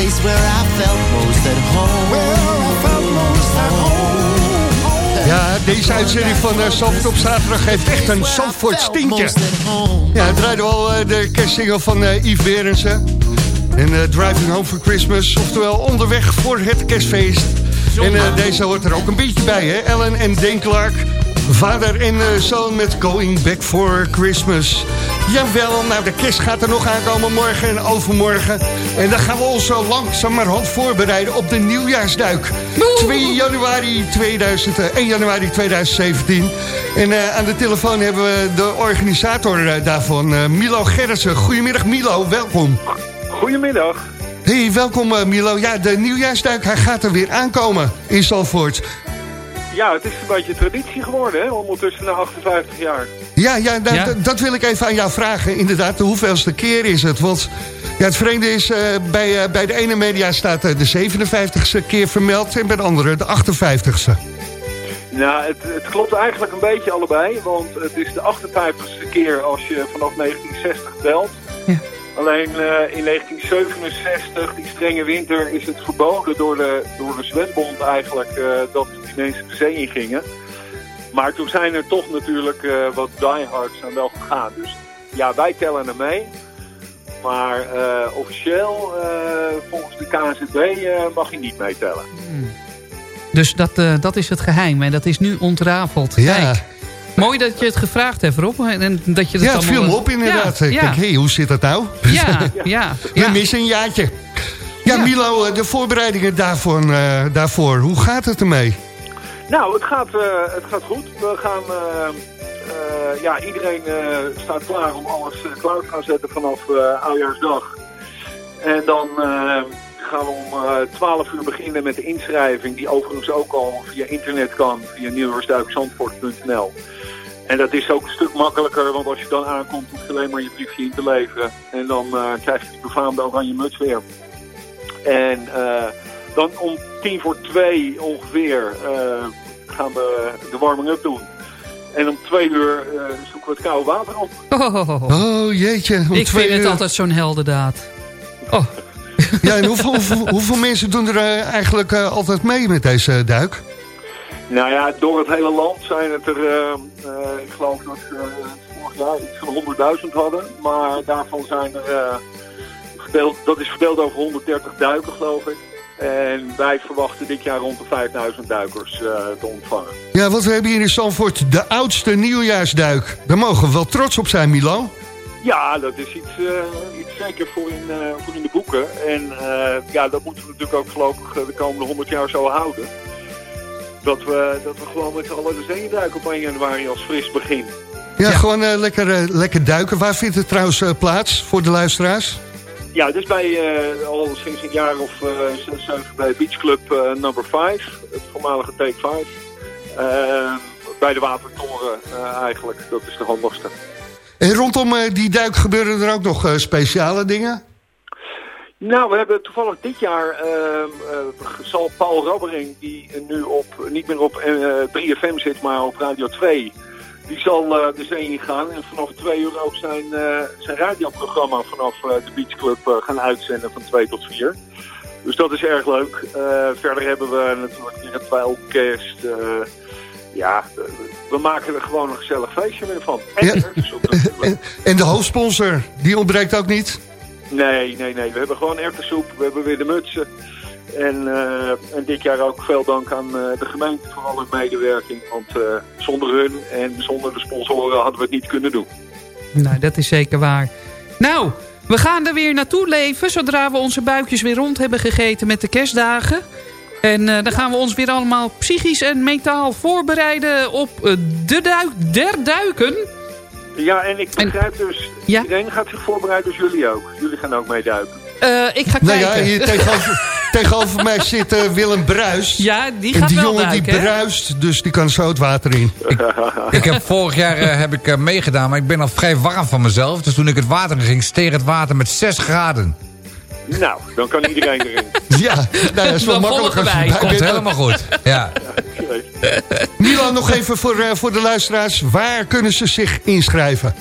place where I felt most at home. Where I felt most at home. Ja, deze uitzending van uh, Zandvoort op zaterdag heeft echt een Zandvoort stintje. Ja, het draaide wel uh, de kerstsingle van uh, Yves Berensen. En Driving Home for Christmas, oftewel onderweg voor het kerstfeest. En deze hoort er ook een beetje bij, hè? Ellen en Dane Clark. Vader en uh, zoon met Going Back for Christmas. Jawel, nou de kerst gaat er nog aankomen morgen en overmorgen. En dan gaan we ons zo langzamerhand voorbereiden op de nieuwjaarsduik. 2 januari 2000, 1 januari 2017. En uh, aan de telefoon hebben we de organisator uh, daarvan, Milo Gerritsen. Goedemiddag Milo, welkom. Goedemiddag. Hey, welkom Milo. Ja, de nieuwjaarsduik hij gaat er weer aankomen in Zalvoort. Ja, het is een beetje traditie geworden, hè? ondertussen na 58 jaar. Ja, ja, dat, ja? dat wil ik even aan jou vragen. Inderdaad, de hoeveelste keer is het? Want ja, het vreemde is, uh, bij, uh, bij de ene media staat uh, de 57ste keer vermeld... en bij de andere de 58ste. Nou, het, het, klopt eigenlijk een beetje allebei. Want het is de 58ste keer als je vanaf 1960 telt. Ja. Alleen uh, in 1967, die strenge winter, is het verboden door de, door de zwembond eigenlijk uh, dat mensen de zee in gingen. Maar toen zijn er toch natuurlijk uh, wat diehards aan wel gegaan. Dus ja, wij tellen er mee. Maar officieel, volgens de KNZB, mag je niet meetellen. Hmm. Dus dat, dat is het geheim en dat is nu ontrafeld. Ja. Kijk. Mooi dat je het gevraagd hebt, Rob. En dat je het ja, het viel me op inderdaad. Ja, ik ja. denk, hé, hey, hoe zit dat nou? Ja, ja. We missen een jaartje. Ja, ja, Milo, de voorbereidingen daarvoor, uh, daarvoor, hoe gaat het ermee? Nou, het gaat, uh, het gaat goed. We gaan... Uh, ja, iedereen staat klaar om alles klaar te gaan zetten vanaf oudjaarsdag. En dan gaan we om uh, 12 uur beginnen met de inschrijving... die overigens ook al via internet kan, via nieuwjaarsduikzandvoort.nl. En dat is ook een stuk makkelijker, want als je dan aankomt... hoef je alleen maar je briefje in te leveren. En dan uh, krijg je die befaamde oranje muts weer. En uh, dan om tien voor twee ongeveer gaan we de warming-up doen. En om twee uur zoeken we het koude water op. Oh, oh jeetje. Om Ik twee vind uur. het altijd zo'n heldendaad. Oh. Ja, en hoeveel, hoeveel, hoeveel, mensen doen er uh, eigenlijk uh, altijd mee met deze uh, duik? Nou ja, door het hele land zijn het er, ik geloof dat we vorig jaar iets van 100.000 hadden. Maar daarvan zijn er, verdeeld, dat is verdeeld over 130 duiken geloof ik. En wij verwachten dit jaar rond de 5000 duikers te ontvangen. Ja, want we hebben hier in Zandvoort de oudste nieuwjaarsduik. Daar mogen we wel trots op zijn, Milo. Ja, dat is iets, uh, iets zeker voor in, uh, voor in de boeken. En ja, dat moeten we natuurlijk ook voorlopig de komende 100 jaar zo houden. Dat we, dat we gewoon met z'n allen de zee duiken op 1 januari als fris begin. Ja, ja. gewoon lekker, lekker duiken. Waar vindt het trouwens plaats voor de luisteraars? Ja, dus bij al sinds een jaar of zes, zeven bij Beach Club number 5. Het voormalige Take 5. bij de Watertoren eigenlijk. Dat is de handigste. En rondom uh, die duik gebeuren er ook nog uh, speciale dingen? Nou, we hebben toevallig dit jaar uh, zal Paul Rabbering, die nu op, niet meer op 3FM zit, maar op Radio 2, die zal de zee ingaan en vanaf twee uur ook zijn, zijn radioprogramma vanaf de Beach Club gaan uitzenden van 2 tot 4. Dus dat is erg leuk. verder hebben we natuurlijk het Twijlkerst ja, we maken er gewoon een gezellig feestje mee van. En, ja. en, en de hoofdsponsor, die ontbreekt ook niet? Nee, nee, nee. We hebben gewoon erwtensoep. We hebben weer de mutsen. En, uh, en dit jaar ook veel dank aan uh, de gemeente voor alle medewerking. Want uh, zonder hun en zonder de sponsoren hadden we het niet kunnen doen. Nou, dat is zeker waar. Nou, we gaan er weer naartoe leven... zodra we onze buikjes weer rond hebben gegeten met de kerstdagen... En dan gaan we ons weer allemaal psychisch en mentaal voorbereiden op de duik der duiken. Ja, en ik begrijp en, dus, ja? iedereen gaat zich voorbereiden, dus jullie ook. Jullie gaan ook meeduiken. Uh, ik ga nou kijken. Ja, hier tegenover, tegenover mij zit uh, Willem Bruist. Ja, die en gaat die wel jongen duiken, die bruist, dus die kan zo het water in. Ik, ik heb vorig jaar uh, heb ik meegedaan, maar ik ben al vrij warm van mezelf. Dus toen ik het water in ging, steeg het water met 6 graden. Nou, dan kan iedereen erin. Ja, nou, dat is wel makkelijk als je Komt helemaal goed. Ja. Milan, nog even voor, uh, voor de luisteraars. Waar kunnen ze zich inschrijven?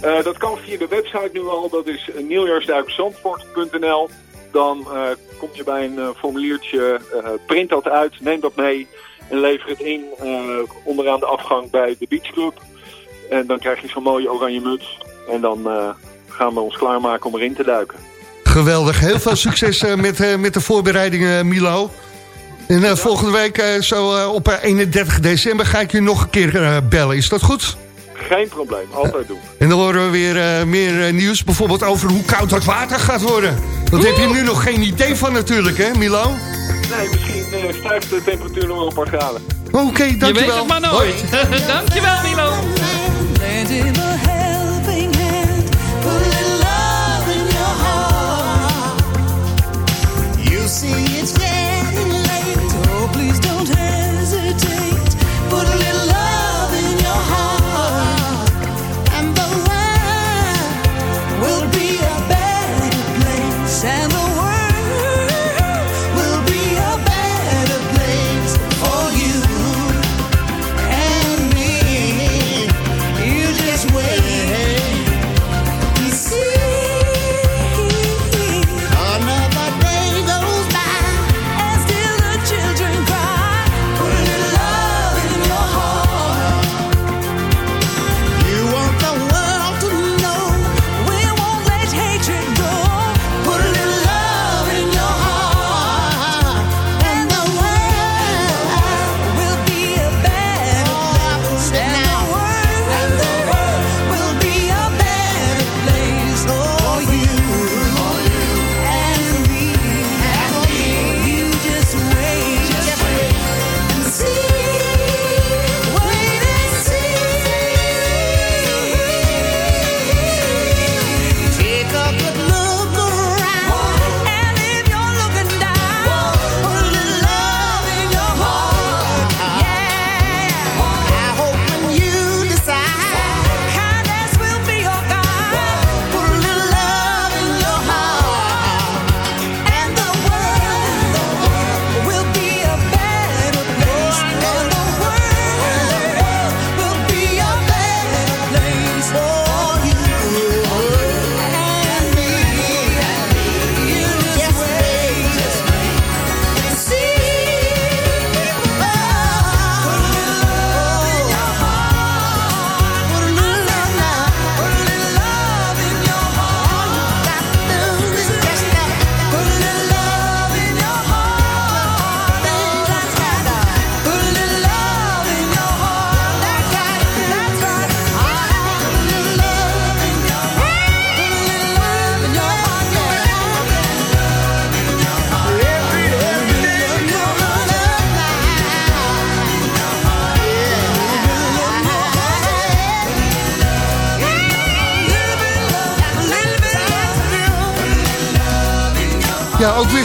Eh, dat kan via de website nu al, dat is nieuwjaarsduikzandvoort.nl. Dan eh, kom je bij een eh, formuliertje, eh, print dat uit, neem dat mee en lever het in eh, onderaan de afgang bij de Beach Club. En dan krijg je zo'n mooie oranje muts. En dan eh, gaan we ons klaarmaken om erin te duiken. Geweldig. Heel veel succes eh, met, eh, met de voorbereidingen, Milo. En eh, volgende week, eh, zo eh, op eh, 31 december, ga ik je nog een keer eh, bellen. Is dat goed? Geen probleem, altijd doen. En dan horen we weer eh, meer eh, nieuws. Bijvoorbeeld over hoe koud dat water gaat worden. Daar heb je nu nog geen idee van natuurlijk, hè Milo? Nee, misschien eh, stijgt de temperatuur nog wel een paar graden. Oké, Je weet dankjewel. het maar nooit. dankjewel Milo.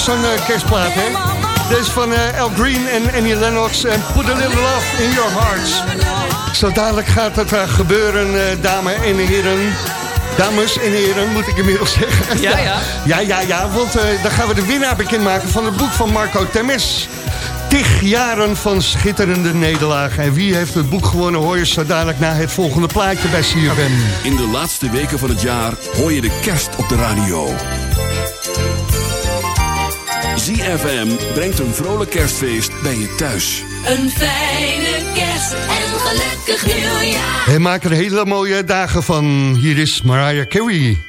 Weer zo'n eh, kerstplaat, hè? Deze van eh, Al Green en Annie Lennox. En Put a Little Love in Your Hearts. Zo dadelijk gaat het eh, gebeuren, eh, dames en heren. Dames en heren, moet ik inmiddels zeggen. Ja, ja. Ja, ja, ja, want eh, dan gaan we de winnaar bekendmaken van het boek van Marco Temes. Tig jaren van schitterende nederlagen. En wie heeft het boek gewonnen, hoor je zo dadelijk na het volgende plaatje bij CFM. In de laatste weken van het jaar hoor je de kerst op de radio. ZFM brengt een vrolijk kerstfeest bij je thuis. Een fijne kerst en gelukkig nieuwjaar. En maak er hele mooie dagen van. Hier is Mariah Carey.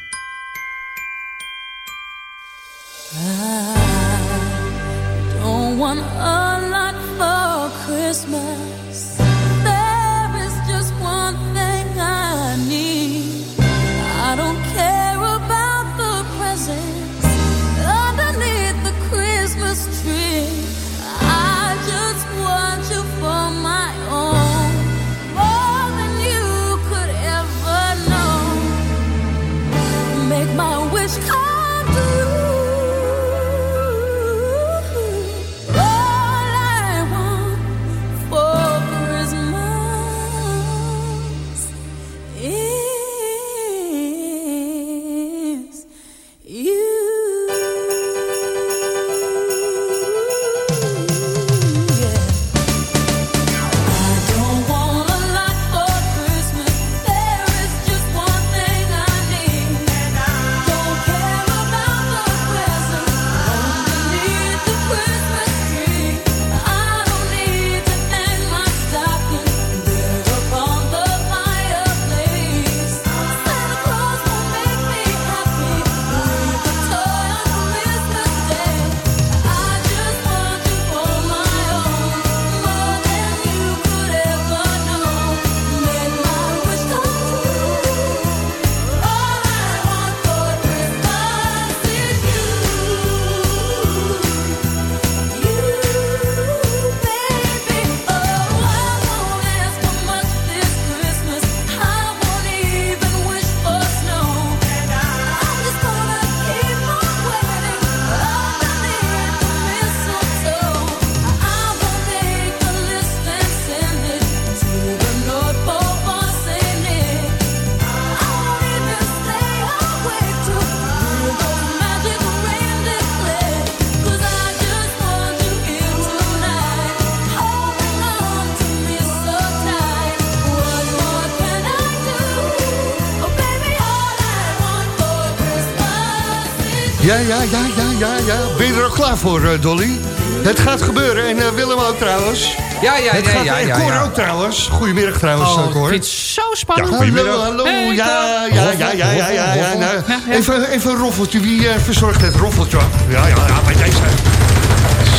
Ja, ja, ja, ja, ja, ja. Ben je er ook klaar voor, eh, Dolly? Het gaat gebeuren. En eh, Willem ook trouwens. Ja, ja, het ja, gaat, ja, En ja, Cor ja. ook trouwens. Goedemiddag trouwens, Oh, eh, ik Cor. vind het zo spannend. Ja, goedemiddag. Hallo. Hallo, Hey, ja, ja, ja, ja, ja, ja, ja, nou, Ja, ja. Even, even een roffeltje. Wie eh, verzorgt het roffeltje? Ja, ja, ja, bij deze.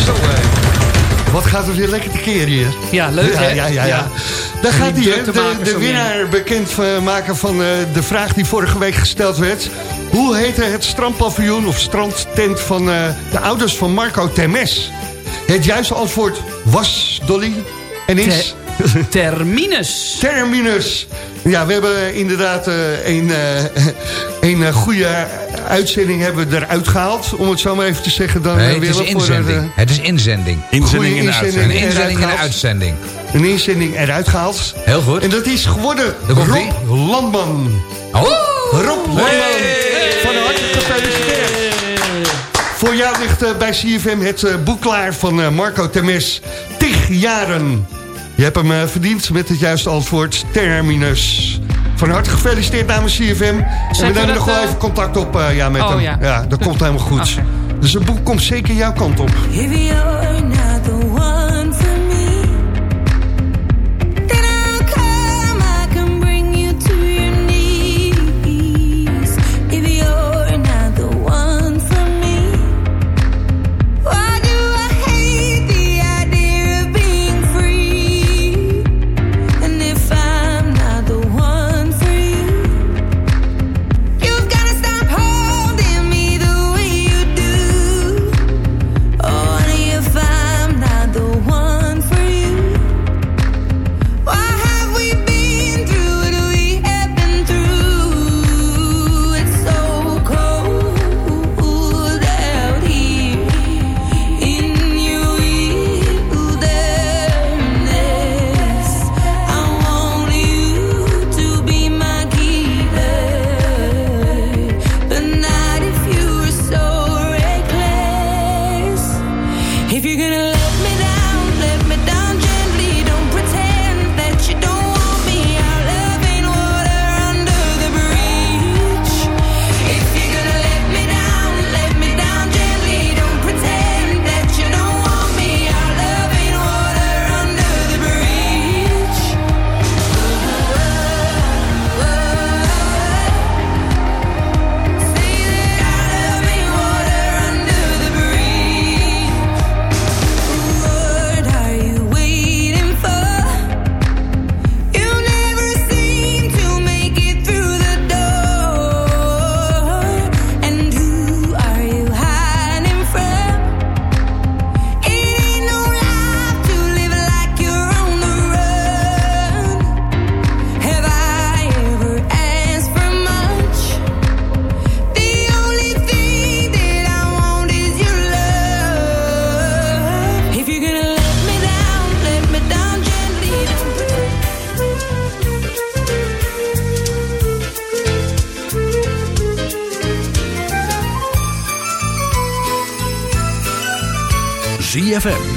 Zo, eh. Wat gaat er weer lekker te keren hier? Ja, leuk ja, hè? Ja, ja, ja. Ja. Daar gaat die hij? De, winnaar bekend eh, maken van eh, de vraag die vorige week gesteld werd. Hoe heette het strandpaviljoen of strandtent van eh, de ouders van Marco Termes? Het juiste antwoord was, Dolly, en is... Terminus. Terminus. Ja, we hebben inderdaad eh, een, eh, een goede uitzending hebben we eruit gehaald. Om het zo maar even te zeggen. Dan, Nee, het is voor inzending. Het is inzending. Inzending in de uitzending. Een inzending in de Eruit uitzending. een inzending eruit gehaald. Heel goed. En dat is geworden Rob Landman. Oh. Rob Landman. Voor jou ligt eh, bij CFM het eh, boek klaar van eh, Marco Temes. Tig jaren. Je hebt hem verdiend met het juiste antwoord. Terminus. Van harte gefeliciteerd namens CFM. En we we nemen nog wel even contact op eh, ja, met Oh, hem. ja. Ja, dat komt helemaal goed. Dus het boek komt zeker jouw kant op.